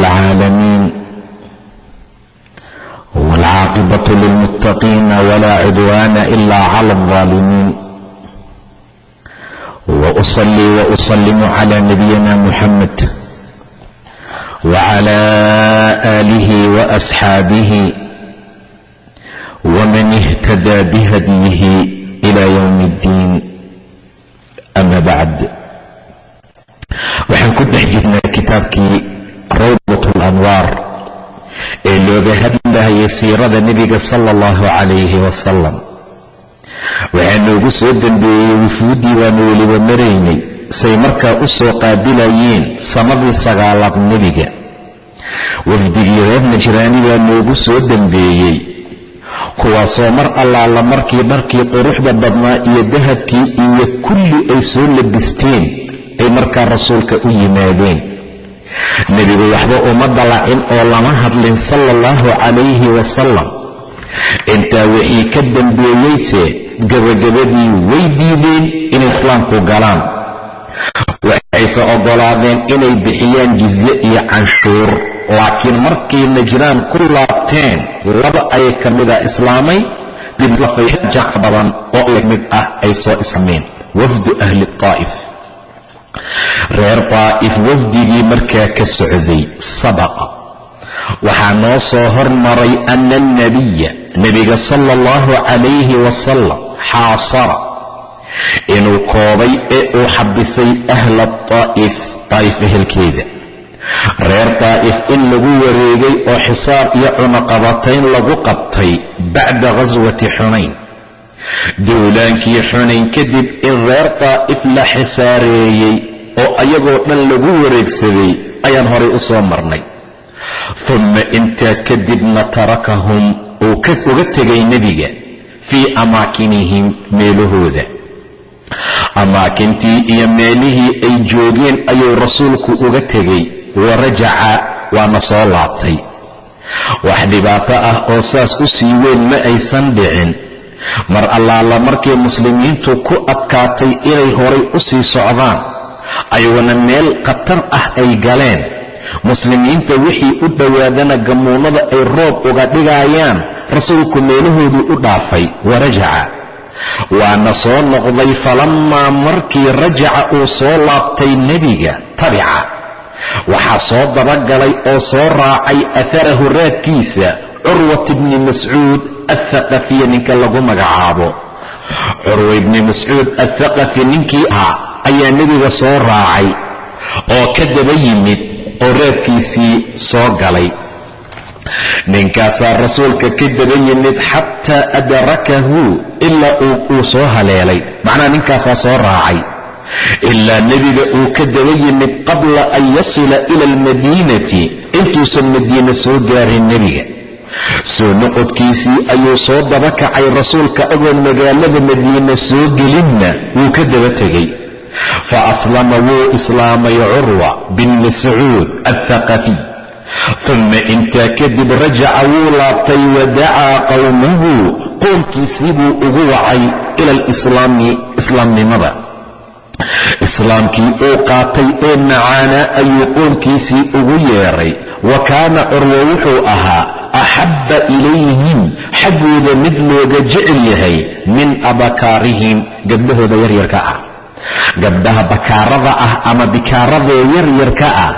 العالمين والعاقبة للمتقين ولا عدوان إلا على الظالمين وأصلي وأسلم على نبينا محمد وعلى آله وأصحابه ومن اهتدى بهديه إلى يوم الدين أما بعد waxaan ku dhex jirnaa kitaabkii looga hadlahayay siirada nebiga sala allahu calayhi wasalam waxaa noogu soo dembeeyey wufuuddii baanu weliba maraynay say markaa u soo qaabilayeen samadii sagaalaad nebiga. Wafdigii reer najraani baa noogu soo dembeeyey kuwaasoo mar allaala markii dharkii quruxda badnaa iyo dahabkii iyo kulli ay soo labisteen ay markaa rasuulka u yimaadeen nebigu waxba uma dalacin oo lama hadlin sala allahu calayhi wasalam intaa wixii ka dambeeyeyse gabagabadii way diideen inay islaamku galaan. Waxayse oggolaadeen inay bixiyaan jizye iyo canshuur laakiin markay najraan ku laabteen laba ayay ka mida islaamay diblafajac badan oo mid ah ay soo islaameen wafdu ahli taa'if reer daa'if wafdigii markaa ka socday sabaqa. Waxaa noo soo hormaray ana alnabiya nebiga sala allahu calayhi wasalam xaasara inuu koobay ee uu xabisay ahla daa'if daa'if ehelkeeda reer daa'if in lagu wareegay oo xisaar iyo cunaqabatayn lagu qabtay bacda ghaswati xunayn. Duulaankii xunayn kadib in reer daa'if la xisaareeyey oo ayagoo dhan lagu wareegsaday ayaan horay u soo marnay. Humma intaa kadibna tarakahum uu uga tegay nebiga fii amaakinihim meelahooda. Amaakintii iyo meelihii ay joogeen ayuu rasuulku uga tegey wa rajaca waana soo laabtay. Wax dhibaato ah oo saas u sii weyn ma aysan dhicin. Mar allaala markay muslimiintu ku adkaatay inay horay u sii socdaan ayaguna meel khatar ah ay galeen. Muslimiinta wixii u dhowaadana gammuunnada ay roob uga dhigayaan rasuulku meelahooduu u dhaafay wa rajaca. Waana soo noqday falammaa markii rajaca uu soo laabtay nebiga tabica. Waxaa soo dabagalay oo soo raacay atharahu raadkiisa curwat bni mascuud athaqafiya ninka lagu magacaabo. Curwa ibni mascuud athaqafi ninkii ahaa ayaa nebiga soo raacay oo ka daba yimid oo raadkiisii soo galay. Ninkaasaa rasuulka ka daba yimid xataa adrakahu ilaa uu soo haleelay. Macnaha ninkaasaa soo raacay. Ilaa nebiga uu ka daba yimid qabla an yasila ila almadiinati. Intuusan madiine soo gaarin nebiga. Soo noqodkiisii ayuu soo daba kacay rasuulka agoon magaalada madiine soo gelinna wuu ka daba tegey fa aslama wuu islaamay curwa bin mascuud athaqafiy uma intaa kadib rajaca wuu laabtay wa dacaa qowmahu qoomkiisii buu ugu wacay ila alislaami islaamnimada islaamkii uu qaatay ee macaanaa ayuu qoomkiisii ugu yeedhay wa kaana curwa wuxuu ahaa axabba ilayhim xaggooda mid looga jecel yahay min abakaarihim gabdhahooda yaryarka ah gabdhaha bakaarada ah ama bikaaradee yaryarka ah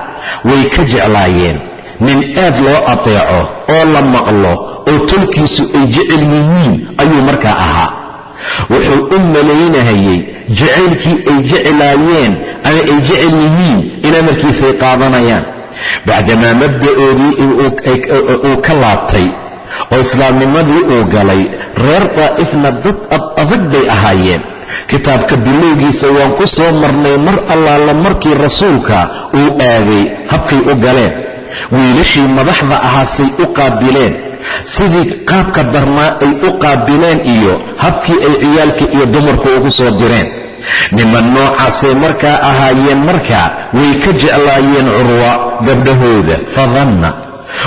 way ka jeclaayeen. Nin aad loo ateeco oo la maqlo oo tolkiisu ay jecel yihiin ayuu markaa ahaa. Wuxuu u malaynahayey jacaylkii ay jeclaayeen ama ay jecel yihiin in amarkiisay qaadanayaan. Bacdamaa mabda'oodii uu ka laabtay oo islaamnimadii uu galay reer daa'ifna dad ad adag bay ahaayeen kitaabka bilowgiisa waan ku soo marnay mar allaala markii rasuulka uu aaday habkay u galeen wiilashii madaxda ahaasay u qaabileen sidii qaabka darnaa ay u qaabileen iyo habkii ay ciyaalka iyo dumarku ugu soo direen. Niman noocaasay markaa ahaayeen markaa way ka jeclaayeen curwa gabdhahooda fadanna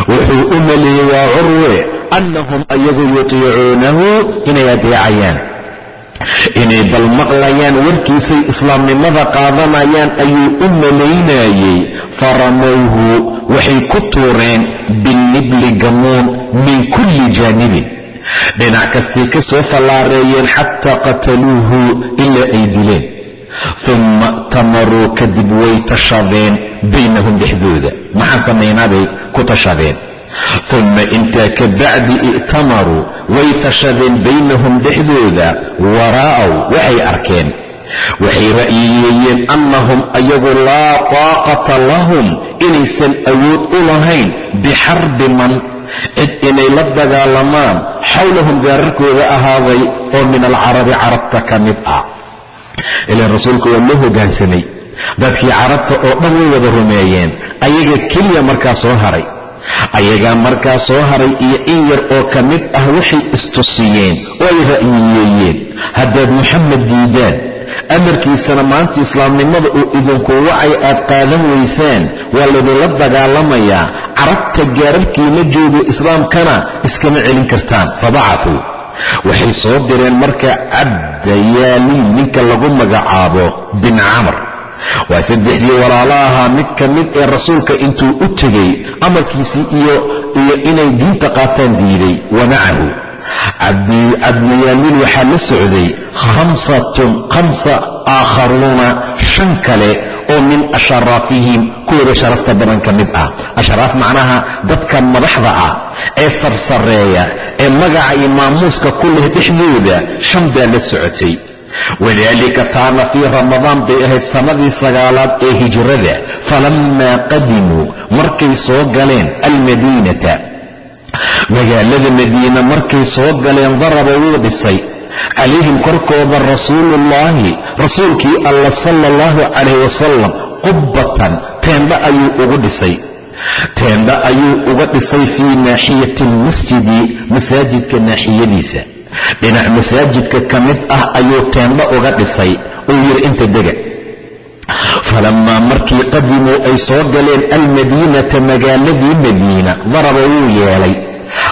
wuxuu u maleeyey waa curwe annahum ayagu yutiicuunahu inay adeecayaan inay bal maqlayaan warkiisay islaamnimada qaadanayaan ayuu u malaynayey faramowhu waxay ku tuureen binnibli gamuun min kulli jaanibin. Dhinac kastay ka soo fallaareeyeen xataa qataluuhu ilaa ay dileen. Uma tamaruu kadib way tashadeen baynahum dhexdooda. Maxaan samaynaabay ku tashadeen uma intaa ka bacdi i'tamaruu way tashadeen baynahum dhexdooda waraa'ow waxay arkeen waxay ra'yiyeeyeen annahum ayagu laa taaqata lahum inaysan awood u lahayn bixarbi man cid inay la dagaalamaan xawlahum gaararkooda ahaaday oo min alcarabi carabta ka mid ah ilaan rasuulku waa loo hoggaansamay dadkii carabta oo dhan way wada rumeeyeen ayaga keliya markaa soo haray ayagaa markaa soo haray iyo in yar oo ka mid ah waxay istusiyeen oo ay ra'yiyeeyeen. Haddaad moxamed diidaan amarkiisana maanta islaamnimada uu idinku wacay aad qaadan weysaan waa laydinla dagaalamayaa. Carabta gaararkiina jooga islaamkana iskama celin kartaan. Fabacafuu waxay soo direen marka cabdayaaliin ninka lagu magacaabo bin camr waa saddexdii walaalo ahaa mid ka mid ee rasuulka intuu u tegey amarkiisii iyo iyo inay diinta qaataan diiday wa macahu. Cabdiyaaliin waxaa la socday khamsatun khamsa aakharuuna shan kale oo min asharaafihim kuwooda sharafta badan ka mid ah. Ashraaf macnaha dadka madaxda ah ee sarsareeya ee magaca iyo maamuuska ku leh dhexdooda shan baa la socotay wadaalika taana fii ramadaan bay ahayd sannadii sagaalaad ee hijrada falammaa qadimuu markay soo galeen almadiinata magaalada madiina markay soo galeen daraba wuu dhisay calayhim korkooda rasuuluullaahi rasuulkii alla sala allahu calayh wasalam qubbatan teendha ayuu ugu dhisay teendha ayuu uga dhisay fii naaxiyati almasjidi masaajidka naaxiyadiisa dhinac masaajidka ka mid ah ayuu teendho uga dhisay. Uu yidhi inta dega falammaa markii qadimuu ay soo galeen almadiinata magaaladii madiina daraba wuu yeelay.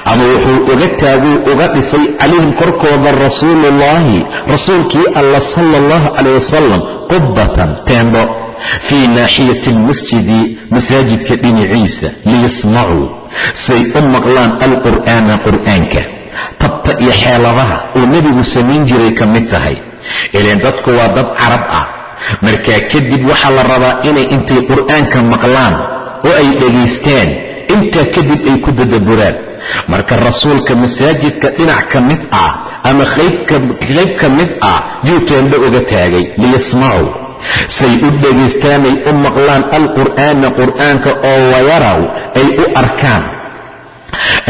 Ama wuxuu uga taaguu uga dhisay calayhim korkooda rasuuluullaahi rasuulkii alla sala allahu calayh wasalam qubbatan teendho fii naaxiyati almasjidi masaajidka dhinaciisa liyasmacuu say u maqlaan alqur'aana qur'aanka tabta iyo xeeladaha uu nebigu samayn jiray ka mid tahay. Ileen dadku waa dad carab ah. Markaa kadib waxaa la rabaa inay intay qur'aanka maqlaan oo ay dhegaystaan intaa kadib ay ku dadaburaan marka rasuulka masaajidka dhinac ka mid ah ama qayb ka mid ah yuu teendho uga taagay. Liyasmacuu say u dhegaystaanay u maqlaan alqur'aana qur'aanka oo wayaraw ay u arkaan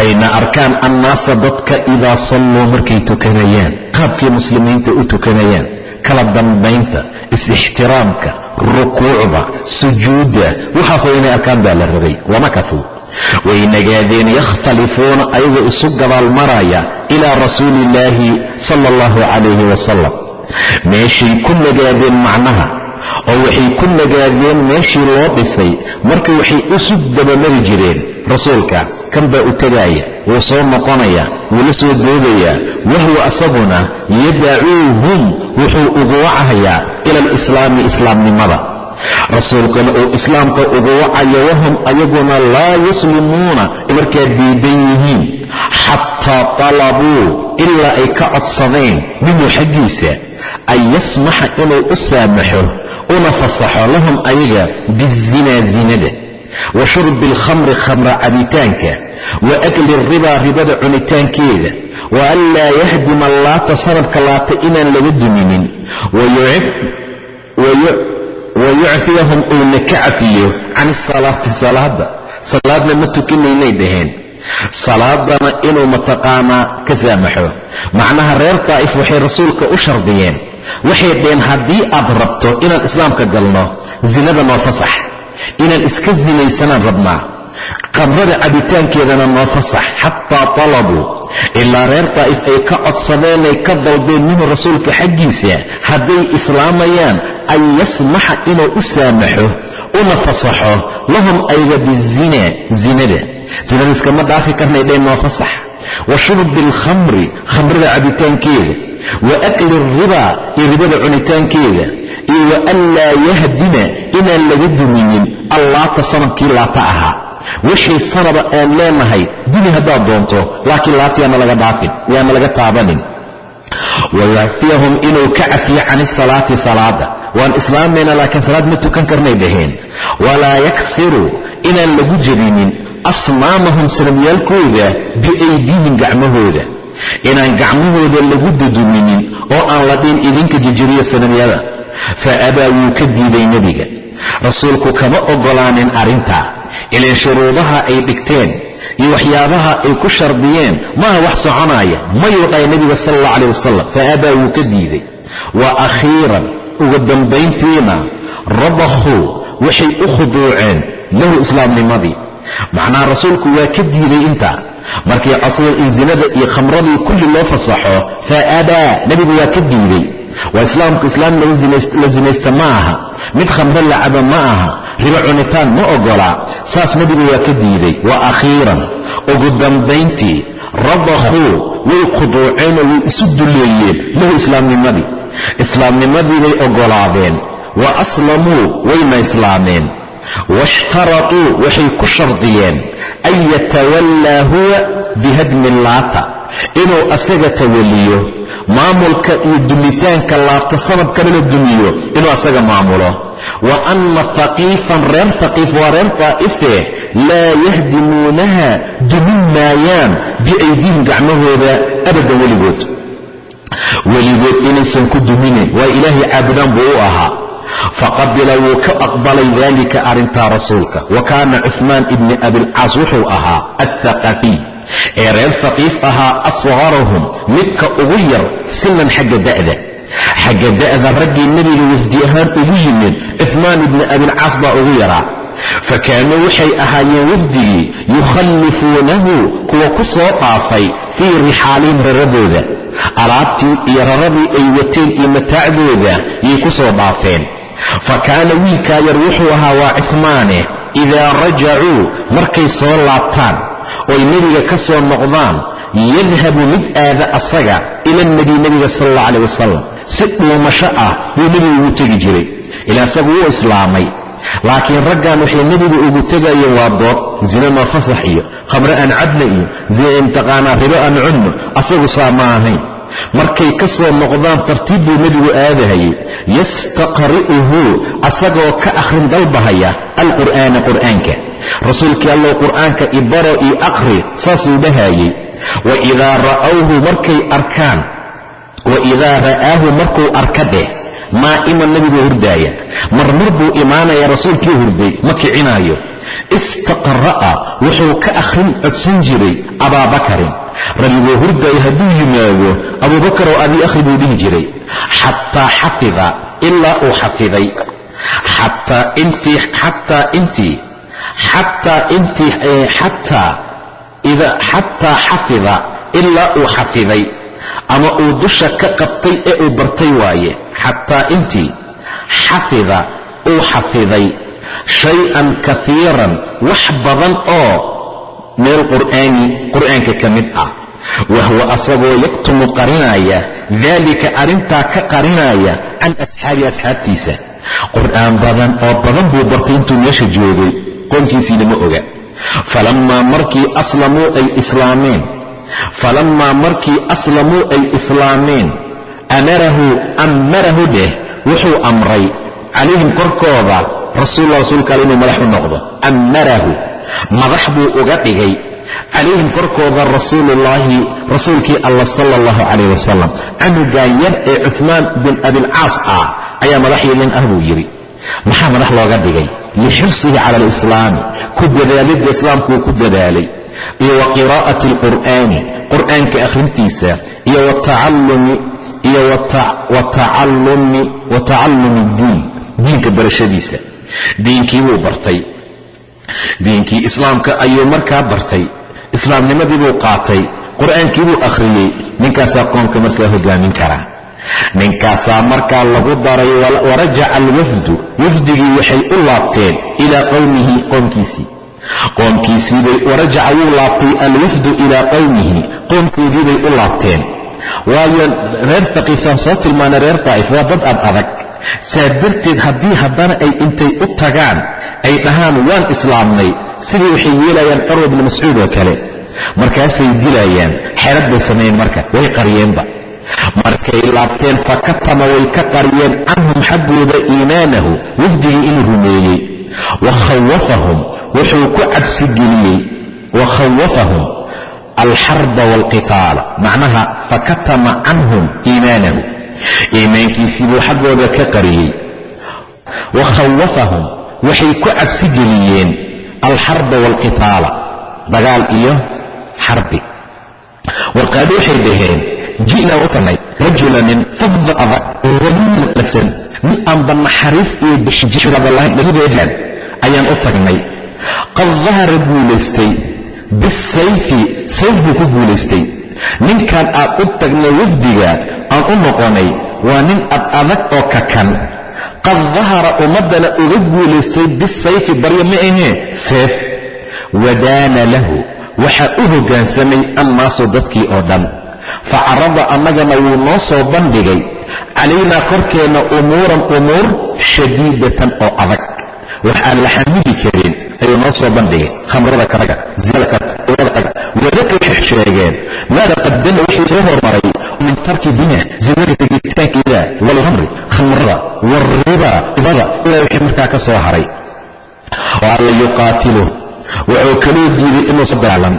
ayna arkaan annaasa dadka idaa salluu markay tukanayaan qaabkay muslimiinta u tukanayaan kala dambaynta is-ixtiraamka rukuucda sujuudda waxaasoo inay arkaan baa la rabay wamakafuu way nagaadeen yakhtalifuuna ayagoo isu gadaal maraya ilaa rasuuli illaahi sala allahu calayhi wasalam meeshay ku nagaadeen macnaha oo waxay ku nagaadeen meeshii loo dhisay marka waxay isu dabamari jireen rasuulka kan baa u tegaaya wuu soo noqonaya wuu la soo doodayaa wahwa asaguna yadacuuhum wuxuu ugu wacayaa ila alislaami islaamnimada. Rasuulkuna uu islaamka ugu wacayo wahum ayaguna laa yuslimuuna markaa diidan yihiin xataa talabuu ilaa ay ka codsadeen minhu xaggiisa an yasmaxa inuu u saamaxo una fasaxo lahum ayaga bizinaa zinada wa shurbi alkhamri khamra cabitaanka wa akli ribaa ribada cunitaankeeda wa an laa yahdima laata sanadka laata inaan laga duminin wa yucfiyahum uuna ka cafiyo can isalaati salaada salaadna ma tukinaynay dhaheen salaadana inuu mataqaanaa ka saamaxo macnaha reer daa'if waxay rasuulka u shardiyeen waxay dhaheen haddii aad rabto inaan islaamka galno zinada noo fasax inaan iska zinaysanaan rabnaa qamrada cabitaankeedana noo fasax xataa talabuu ilaa reer daa'if ay ka codsadeenay ka dalbeen minhu rasuulka xaggiisa hadday islaamayaan an yasmaxa inuu u saamaxo una fasaxo lahum ayga bizina zinada zinada iskama dhaafi karnay dheen noo fasax. Wa shurbi alkhamri khamrada cabitaankeeda. Wa akli alribaa iyo ribada cunitaankeeda. Iyo wa an laa yahdina inaan laga duminin allaata sanabkii laata ahaa wixii sanaba aan leenahay duni haddaad doonto laakiin laata yaana laga dhaafin yaana laga taabanin. Wayacfiyahum inuu ka cafiyo can isalaati salaada. Waan islaamayna laakiin salaad ma tukan karnay dhaheen. Walaa yaksiru inaan lagu jebinin asnaamahum sanamyaalkooda biaydiihim gacmahooda. Inaan gacmahooda lagu duduminin oo aan la dhihin idinka jejebiya sanamyada fa abaa wuu ka diiday nebiga. Rasuulku kama oggolaanin arrintaa ilan shuruudaha ay dhigteen iyo waxyaabaha ay ku shardiyeen maaha wax soconaaya mayuu dhahay nebiga sala allah caleh wasalam fa wuu ka diiday. Wa akhiiran ugu dambayntiina radakhuu waxay u khuduuceen lahu islaamnimadii. Macnaha rasuulku waa ka diiday intaa markay codsadeen in zinada iyo khamradii kulli loo fasaxo fa nebigu waa ka diiday. Waa islaamku islaam la zinaysta ma aha. Mid khamro lacaba ma aha ribo cunitaan ma ogola saas nebigu waa ka diiday wa akhiiran. Ugu dambayntii radakhuu way khuduuceenoo way isu duleeyeen lahu islaamnimadii. Islaamnimadii bay oggolaadeen wa aslamuu wayna islaameen. Waishtaratuu waxay ku shardiyeen. An yatawallaa huwa bihadmi laata inuu asaga tawaliyo maamulka iyo dumitaanka laabta sanadkana la dumiyo inuu asaga maamulo wa anna haqiifan reer haqiif waa reer daa'ife laa yahdimuunaha dumin maayaan biaydiihim gacmahooda abadan weligood. Weligood inaysan ku duminin waa ilaahay caabudaan buu u ahaa. Faqabila wuu ka aqbalay dalika arrintaa rasuulka. Wa kaana cuhmaan ibni abilcaas wuxuu ahaa athaqafiy ee reer haqiif ahaa asqarahum midka ugu yar sinan xagga da'da. Xagga da'da raggii nebiga wafdi ahaan ugu yimid cuhmaan ibni abilcaas baa ugu yaraa. Fa kaanuu waxay ahaayeen wafdigii yukhallifuunahu kuwa ku soo dhaafay fii rixaalihim raradooda alaabtii iyo raradii ay wateen iyo mataacdooda yay ku soo dhaafeen. Fa kaana wiilkaa yar wuxuu ahaa waa cuhmaane idaa rajacuu markay soo laabtaan oy nebiga ka soo noqdaan yadhabu mid aada asaga ila nebiy nebiga sala allah calah wasalam si dhuumasho ah buu nebigu ugu tegi jiray ilaa isagu wuu islaamay. Laakiin raggan waxay nebiga ugu tegayeen waa dood zina noo fasax iyo khamre aan cadna iyo mtaqaanaa ribo aan cunno asagu saa ma ahayn. Markay ka soo noqdaan tartiib buu nebigu aadahayay. Yastaqri'uhu asagoo ka akhrin dalbahaya alqur'aana qur'aanka. Rasuulkii allow qur'aanka ibaro io aqri saasuu dhahayey wa idaa ra'awhu markay arkaan wa idaa ra'aahu markuu arka dheh naa'iman nebiguu hurdaaya. Marmar buu imaanaya rasuulkii hurday ma kicinaayo. Istaqra'a wuxuu ka akhrin codsan jiray abaabakarin rabiguu hurdaaya hadduu yimaado abuubakarow adii akhri buu dhihi jiray. Xataa xafida ilaa uu xafiday. Xataa intii xataa intii xataa intii xataa ida xataa xafida ilaa uu xafiday. Ama uu dusha ka qabtay ee uu bartay waaye xataa intii xafida uu xafiday shay-an kafiiran wax badan oo meel qur'aani qur'aanka ka mid ah. Wahwa asagoo yaktumu qarinaya daalika arrintaa ka qarinaya can asxaabi asxaabtiisa. Qur'aan badan oo badan buu bartay intuu meesha joogay qoonkiisiina ma oga. Falammaa markii aslamuu ay islaameen falammaa markii aslamuu ay islaameen amarahu ammarahu dheh wuxuu amray calayhim korkooda rasuulula rasuulka ale inuu madax u noqdo ammarahu madax buu uga dhigay calayhim korkooda rasuuluullaahi rasuulkii allah sala allahu calayh wasalam canugan yar ee cuhmaan bin abilcaas ah ayaa madaxyiilin ah buu yidhi maxaa madax looga dhigay lixirsihi cala alislaami ku dadaalidda islaamkuu ku dadaalay iyo wa qiraa'ati alqur'aani qur'aanka akhrintiisa iyo watacallumi iyo wa tacallumi diin diinka barashadiisa. Diinkii buu bartay. Diinkii islaamka ayuu markaa bartay. Islaamnimadii buu qaatay. Qur'aankii buu akhriyey. Ninkaasaa qoomka markaa hogaamin karaa. Ninkaasaa markaa lagu daray warajaca alwafdu. Wafdigii waxay u laabteen ilaa qowmihi qoomkiisii qoomkiisiibay warajaca wuu laabtay alwafdu ilaa qowmihi qoomkoodiibay u laabteen waayo reer faqiifsaan soo tilmaanay reer daa'if waa dad ad adag. Saa darteed haddii haddana ay intay u tagaan ay dhahaan waan islaamnay sidii waxay yeelayaan curwa bni mascuud oo kale. Markaasay dilayaan xerad bay sameeyeen marka way qariyeenba. Markay laabteen fakatama way ka qariyeen canhum xaggooda iimaanahu wafdigii inuu rumeeyey. Wa khawafahum wuxuu ku cabsigeliyey wa khawafahum alxarba waalqitaala macnaha fakatama canhum iimaanahu iimaankiisii buu xaggooda ka qariyey wa khawafahum waxay ku cabsigeliyeen alxarba waalqitaala dagaal iyo xarbi warqaadi waxay dhaheen ji'naa u tagnay rajulanin fadda adag oo mid aanba naxariis iyo bixijirada lahayn labadeedan ayaan u tagnay qad dahara guulaystay bisayfi sayf buu ku guulaystay. Ninkan aad u tagnay wafdiga aan u noqonay waa nin ad adag oo kakan. Qad dahara ummaddana uga guulaystay bisayfi baryo ma ahee seef wadaana lahu waxaa u hoggaansamay annaasu dadkii oo dhan. Fa carada annagana wuu noo soo bandhigay. Calaynaa korkeenna umuuran umuur shadiidatan oo adag. Wax aan la xamili karin ayuu noo soo bandhigay khamrada karaga zinada kaga wadaka waxay sheegeen maada qadama wixii soo hormaray min tarki zina zinada tegitaankeeda walhamri khamrada waalriba ribada ilaa wixii markaa ka soo haray. Waa alla yuqaatiluh wuxuu kaloo diiday inuusan dagaalan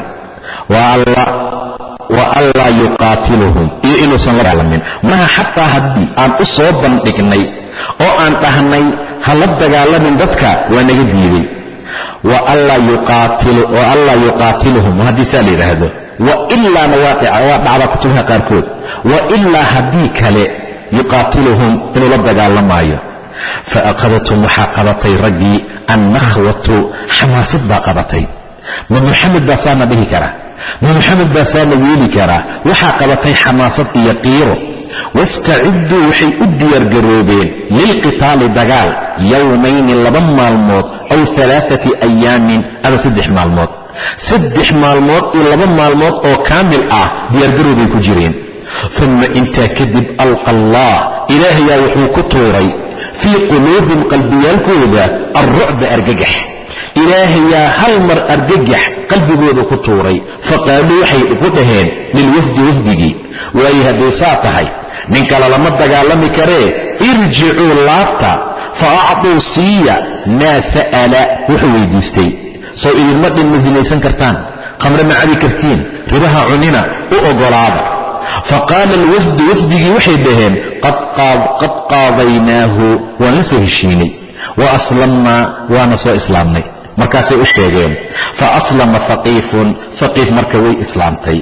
wa anlaa yuqaatiluhum iyo inuusan la dagaalamin maha xataa haddii aan u soo bandhignay oo aan dhahnay ha la dagaalamin dadka waa naga diiday wa anlaa yuqaatiluhum haddii saa la yidhaahdo wa ilaana waa dhacdaa kutubaha qaarkood. Wa ilaa haddii kale yuqaatiluhum inuu la dagaalamaayo fa akhadathum waxaa qabatay raggii annakhwatu xamaasad baa qabatay. Ma muxamed baa saana dhihi karaa ma muxamed baa saana yeeli karaa waxaa qabatay xamaasad iyo qiiro wastacidduu waxay u diyaargaroobeen lilqitaali dagaal yowmayni laba maalmood aw alaaati ayaamin ama saddex maalmood saddex maalmood iyo laba maalmood oo kaamil ah diyaargaroobay ku jireen uma intaa kadib alqa allah ilaahayaa wuxuu ku tuuray fii quluubihim qalbiyaalkooda alrucba argagax ilaahayaa hal mar argagax qalbigooda ku tuuray faqaaluu waxay ku dhaheen lilwafdi wafdigii waayo hadday saa tahay nin kale lama dagaalami karee irjicuu laabta fa acduu siiya maa sa'ala wuxuu weydiistay. Sow idinma dhin ma sinaysan kartaan. Khamre ma cabi kartiin. Ribaha cunina u oggolaada faqaala alwafdu wafdigii waxay dhaheen qad qaadaynaahu waan la soo heshiinay. Wa aslamnaa waana soo islaamnay. Markaasay u sheegeen fa aslama faqiifun faqiif marka way islaamtay.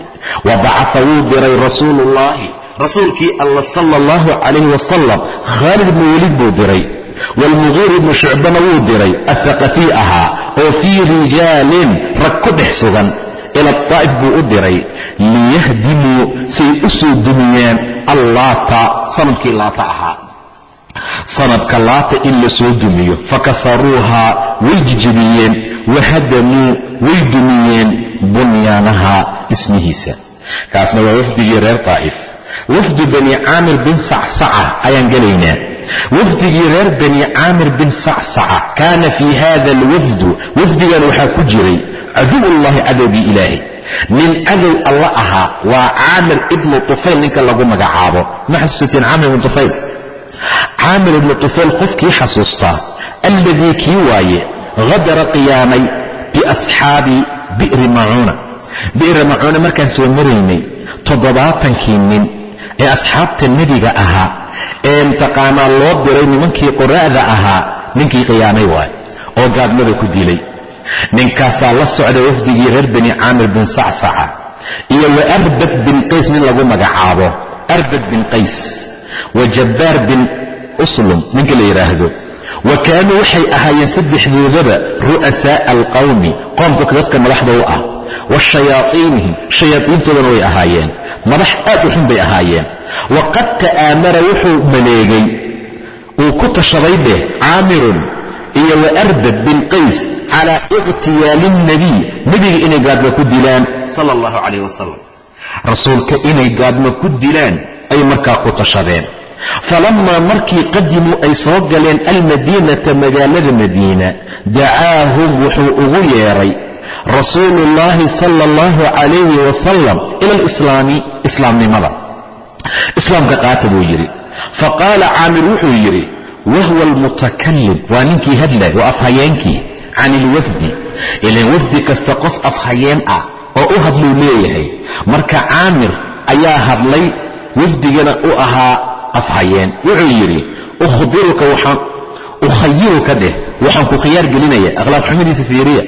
Wa bacaa wuu diray rasuuluullaahi rasuulkii alla sala allahu calayhi wasalam khaalid ibnu welid buu diray waalmugiir ibnu shucbana wuu diray athaqafii ahaa oo fii rijaalin rag ku dhex sugan ila daa'if buu u diray liyahdimuu say u soo dumiyaan allaata sannadkii laata ahaa. Sanadka laata in la soo dumiyo fakasaruuhaa way jijibiyeen wahadamuu way dumiyeen bunyaanaha dhismihiisa kaasna waa wafdigii reer daa'if wafdu bani caamir bin sacsaca ayaan gelaynaa. Wafdigii reer bani caamir bin sacsaca kaana fii hada alwafdu wafdigan waxaa ku jiray caduwullahi cadowgii ilaahay. Nin cadow alla ahaa waa caamir ibnu tufayl ninka lagu magacaabo. Ma xasuusatiin caamir ibnu tufayl? Caamir ibnu tufayl qofkii xasuustaa alladii kii waaye hadara qiyaamay biasxaabi bi'ri macuuna. Bi'ri macuuna markaan soo maraynay toddobaatankii nin ee asxaabta nebiga ahaa ee mtaqaanaa loo diray nimankii quraa'da ahaa ninkii qiyaamay waay oo gaadmada ku dilay. Ninkaasaa la socda wafdigii reer bani caamir bin sacsaca iyo wa arbad bin qays nin lagu magacaabo arbad bin qays wa jabbaar bin uslum ninka la yidhaahdo wa kaanuu waxay ahaayeen saddexdoodaba ru'asaa'a alqawmi qoomka dadka madaxda u ah wa shayaaiinihim shayaaiintoodana way ahaayeen madax aad u xun bay ahaayeen. Waqad ta'aamara wuxuu maleegay uu ku tashaday dheh caamirun iyo wa arbad bin qays calaa iqhtiyaali اnnabiy nebiga inay gaadma ku dilaan. Sala allahu calayh wasalam rasuulka inay gaadma ku dilaan ay markaa ku tashadeen. Falammaa markii qadimuu ay soo galeen almadiinata magaalada madiina dacaahum wuxuu ugu yeedhay rasuulu ullaahi sala allahu calayhi wasalam ila alislaami islaamnimada. Islaamka qaata buu yidhi. Faqaala caamir wuxuu yidhi wahwa almutakalim waa ninkii hadlay waa afhayeenkii. Can ilwafdi ilan wafdi kasta qof afhayeen ah oo u hadluu leeyahay. Marka caamir ayaa hadlay wafdigana u ahaa afhayeen. Wuxuu yidhi ukhbiruka waxaan ukhayiruka dheh. Waxaan ku khiyaar gelinayaa akhlaaq xumadiisa fiiriya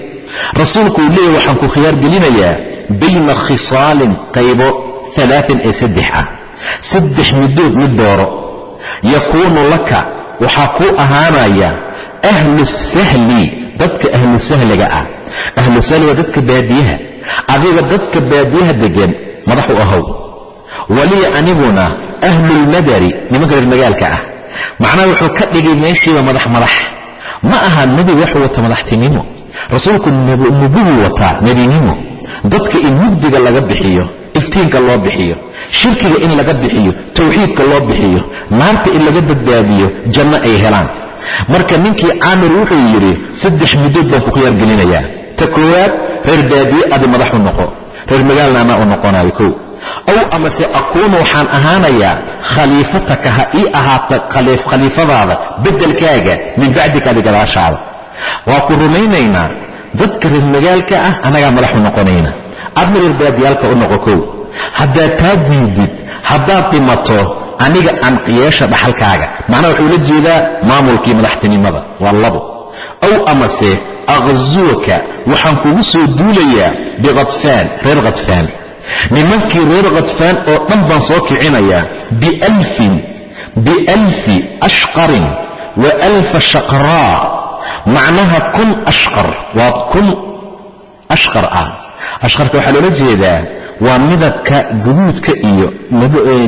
rasuulku uu leeyahy waxaan ku khiyaar gelinayaa bayna khisaalin qaybo alaain ee saddex ah. Saddex middood mid dooro. Yakuunu laka waxaa kuu ahaanaya ahlu sahli dadka ahlu sahliga ah. Ahlu sahli waa dadka baadiyaha adiga dadka baadiyaha degan madax u ahow. Waliya aniguna ahlulmadari nimanka reer magaalka ah. Macnaha wuxuu ka dhigay meeshiiba madax madax ma aha nebi waxuu wata madaxtinimo rasuulku nubuhu wataa nebinimo. Dadka in mugdiga laga bixiyo iftiinka loo bixiyo shirkiga in laga bixiyo tawxiidka loo bixiyo naarta in laga badbaadiyo janno ay helaan. Marka ninkii caamir wuxuu yidhi saddex muddood baan ku khiyaar gelinayaa ta koowaad reer baadiye adi madax u noqo. Reer magaalna anaa u noqonayo kow. Ow amase akuunu waxaan ahaanayaa khaliifataka ha ii ahaata khaliifadaada beddelkaaga min bacdika adi gadaashaada waa ku rumaynaynaa. Dadka reer magaalka ah annagaa madax u noqonayna. Adna reer baadiyaalka u noqo kow. Haddaad taa diidid haddaad dhimato aniga aan qiyeesha dhaxalkaaga. Macnaha wuxuu la jeedaa maamulkii madaxtinimada. Waa labo. Ow amase akhzuwaka waxaan kugu soo duulayaa bikhadfaan reer khadfaan nimankii reer khadfaan oo dhan baan soo kicinayaa bialfin bialfi ashqarin wa alfa shaqraa macnaha kun ashqar. Waa kun ashqar ah. Ashqarka waxaa loola jeedaa waa midabka guduudka iyo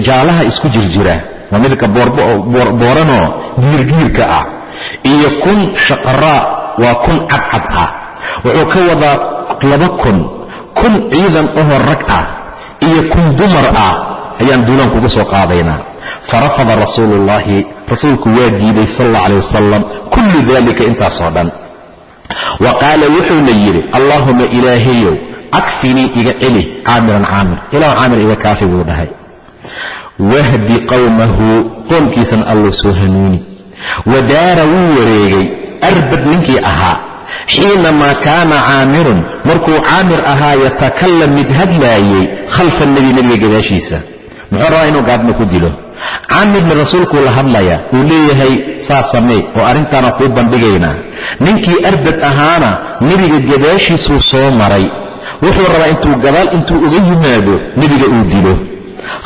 jaalaha isku jirjira. Waa midabka booranoo giirgiirka ah. Iyo kun shaqaraa waa kun cadcad ah. Wuxuu ka wadaa laba kun. Kun ciidan ahoo rag ah iyo kun dumar ah. Ayaan duulaan kugu soo qaadaynaa farafada rasuulu ullaahi rasuulku waa diiday sal alla alay wasalam kullu dalika intaasoo dhan. Wa qaala wuxuuna yidhi allaahuma ilaahayow akfinii iga celi caamiran caamir. Ilah caamir iga kaafi buu dhahay. Wahdi qowmahu qoomkiisana alluu soo hanuuni. Wadaara wuu wareegay arbad ninkii ahaa. Xiinamaa kaana caamirun markuu caamir ahaa yatakallam mid hadlaayey khalfa nebi nebiga gadaashiisa. Muxuu rabaa inuu gaadma ku dilo caamirna rasuulkuu la hadlaya uu leeyahay saa samee oo arrintaana kuu bandhigaynaa. Ninkii arbad ahaana nebiga gadaashiisuu soo maray. Wuxuu rabaa intuu gadaal intuu uga yimaado nebiga uu dilo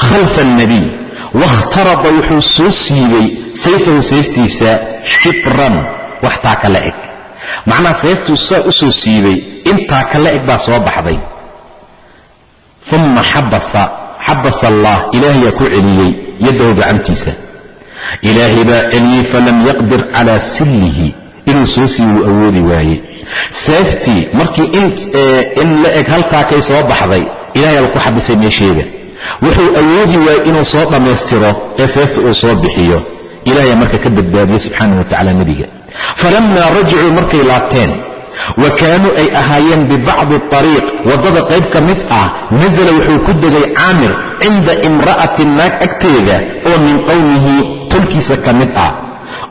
khalfa alnebiy wakhtarada wuxuu soo siibay sayfahu sayftiisa shibran wax taaka la eg. Macnaha sayftuu saa u soo siibay intaa ka la eg baa soo baxday. Uma xabasa xabasa allah ilaahayaa ku celiyey yaddahu gacantiisa ilaahay baa celiyey falam yaqdir calaa sillihi inuu soo siiyo wuu awoodi waaye. Seeftii markii in la eg haltaakay soo baxday ilahay baa ku xabisay meesheeda. Wuxuu awoodi waayey inuu soo dhammaystiro ee seefta uu soo bixiyo. Ilahayaa marka ka badbaadiyey subxaana wa tacala nebiga. Falammaa rajacuu markay laabteen wa kaanuu ay ahaayeen bibacdi ariiq waddada qayb ka mid ah nasala wuxuu ku degay caamir cinda imra'atin naag agteeda oo min qowmihi tolkiisa ka mid ah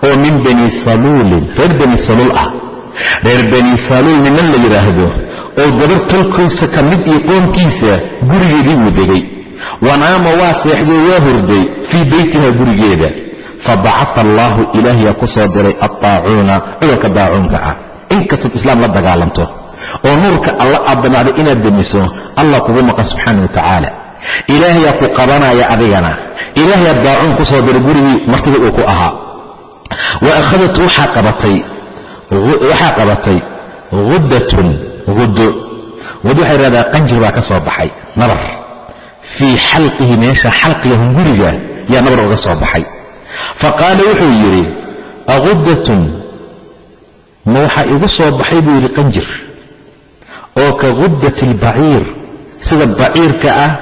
oo min bani saluulin reer bani saluul ah. Reer bani saluul niman la yidhaahdo oo gabar tolkiisa ka mid iyo qoomkiisa gurigeedii wuu degay. Wanaama waa seexdoo waa hurday fii beytiha gurigeeda. Fabacaa allaahu ilaahyaa ku soo diray addaacuuna cudurka daacuunka ah inkastood islaam la dagaalanto oo nuurka alla aad damacday inaad demiso allah kugu maqan subxaana wa tacaala. Ilaahayaa ku qabanaya adigana. Ilaahayaa daacuun ku soo diray gurigii martida uu ku ahaa. Wa akhadatu waxaa qabatay waxaa qabatay huddatun huddo huddo waxay ihahdaa qanjir baa ka soo baxay nabar. Fii xalqihi meesha xalqiga hunguriga yaa nabar uga soo baxay. Fa qaala wuxuu yidhi akhuddatun ma waxaa igu soo baxay buu yidhi qanjir. Oo ka guddati albaciir sida baciirka ah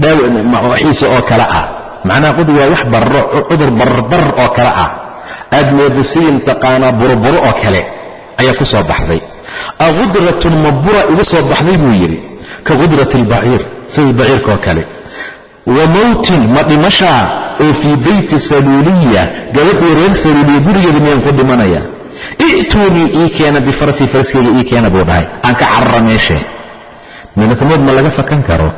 dhaawaxiisa oo kale ah. Macnaha qud waa wax barro cudur bararbarar oo kale ah. Aad mooda mtaqaanaa buruburo oo kale ayaa ku soo baxday. Akhudratun ma bura igu soo baxday buu yidhi ka gudrati albaciir sida baciirka oo kale. Wa mowtin ma dhimashaa oo fii beyti saluuliya gabadhii reer saluuliya gurigeeda miyaan ku dhimanaya i'tuunii ii keena bifarasii faraskeyga ii keena buu dhahay. Aan ka carara meeshee minakamood ma laga fakan karo.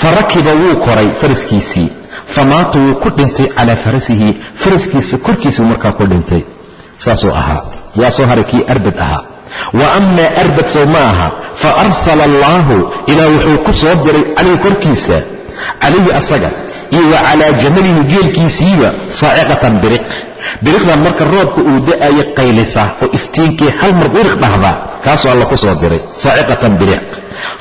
Fa rakiba wuu koray faraskiisii famaata wuu ku dhintay calaa farasihi. Faraskiisa korkiisuu markaa ku dhintay. Saasuu ahaa. Yaa soo haray kii arbad ahaa. Wa amaa arbad sow ma aha. Fa arsala allaahu ilaa wuxuu ku soo diray calayhi korkiisa. Calayhi asaga iyo wa calaa jamalihi geelkiisiiba saaciqatan biriq biriqdan marka roobka uu da'ayo qaylisa oo iftiinkii hal mar biriq dhahda kaasuu alla ku soo diray saaciqatan biriq.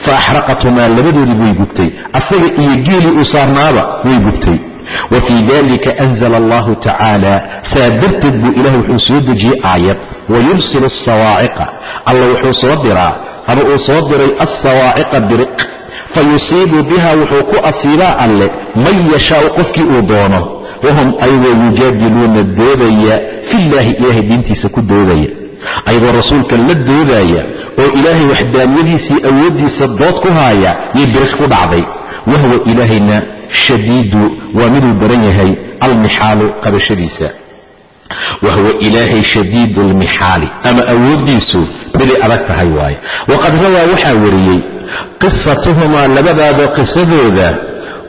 Fa axraqatumaa labadoodii way gubtay asaga iyo geelii uu saarnaaba way gubtay. Wa fii dalika anzala allahu tacaala saa darteed buu ilaah wuxuu soo dejiyey aayad. Wayursilu asawaaciqa alla wuxuu soo diraa ama uu soo diray assawaaciqa biriq. Fa yusiibu biha wuxuu ku asiibaa alle man yashaau qofkii uu doono wahum ayagoo yujaadiluuna doodaya fillaahi ilaahay diintiisa ku doodaya ayagoo rasuulka la doodaya oo ilaahay waxdaaniyadiisii awooddiisa dood ku haaya yay biriq ku dhacday wahwa ilaahayna shadiidu waa miduu daran yahay almixaalu qabashadiisa wahwa ilaahay shadiidu almixaali ama awooddiisu miday adag tahay waaye waqad rawaa waxaa wariyey qisatuhumaa labadaadoo qisadooda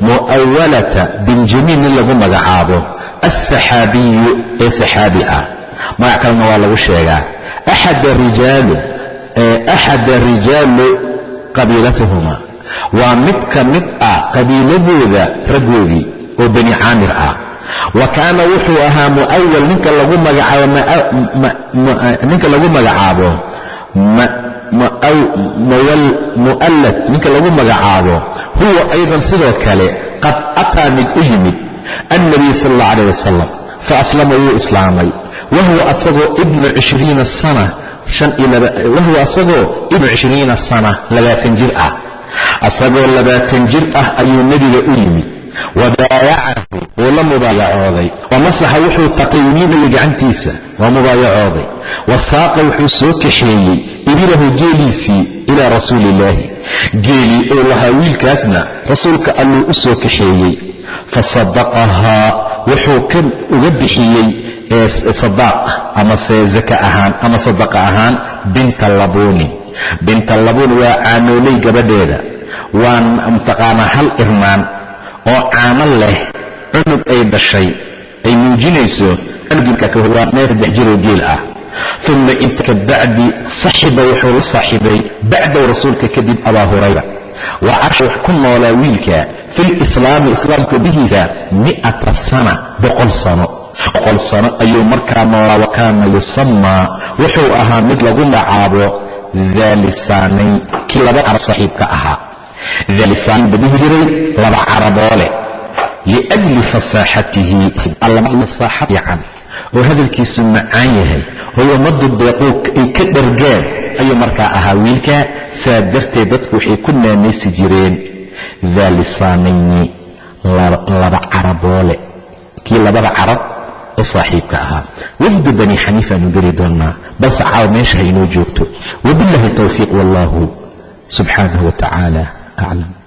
mu'awalata binjamiin nin lagu magacaabo alsaxaabiyu ee saxaabi ah. Magac kalena waa lagu sheegaa axada rijaalu qabiilatahuma waa mid ka mid ah qabiiladooda raggoodii oo bani caamir ah. Wa kaana wuxuu ahaa mu'awal ninka lagu magacaabninka lagu magacaabo mu'allad ninka lagu magacaabo huwa aydan sidoo kale qad ataa mid u yimid annabiy sal allah calayh wasalam fa aslama wuu islaamay. Wahuwa asagoo ibnu ishriina sana wahuwa asagoo ibnu cishriina sana labaatan jir ah. Asagoo labaatan jir ah ayuu nebiga u yimid. Wabaayacahu wuu la mubaayacooday. Wamasaxa wuxuu taqay yamiinahu gacantiisa waa mubaayacooday. Wasaaqa wuxuu soo kaxeeyey ibilahu geeliisii ilaa rasuuli illaahi geelii uu lahaa wiilkaasna rasuulka alluu u soo kaxeeyey. Fasadaqahaa wuxuu ka uga bixiyey sadaaq amase zaka ahaan ama sadaqa ahaan binta labuunin binta labuun waa caanooley gabadheeda. Waa mtaqaanaa hal irmaan oo caano leh cunug ay dhashay. Ay muujinayso cunugii mee saddex jiroo geel ah uma inta bacdi saxiba wuxuu la saaxiibay bacdaw rasuulka kadib abaa hurayra. Wa carsha wax ku noolaa wiilka filislaami islaamka bihiisa mi'ata sana boqol sano. Boqol sano ayuu markaa noolaa wa yusamaa wuxuu ahaa mid lagu magacaabo daalisaanayn kii laba carab saaxiibka ahaa. Daalisaanayn badihi jiray laba caraboole liajli fasaaxatihi fasaaxa fiican oo hadalkiisu macaan yahay. Oo ummaddu deequu ay ka dhargaan ayuu markaa ahaa wiilka. Saa darteed dadku waxay ku naanaysi jireen. Daalisaanayni laba caraboole kii labada carab oo saaxiibka ahaa. Wafdu bani xaniifaanu geli doonnaa balse caaw meesha ha inoo joogto. Wabillahi towfiiq wallahu subxaanahu wa tacaala aclam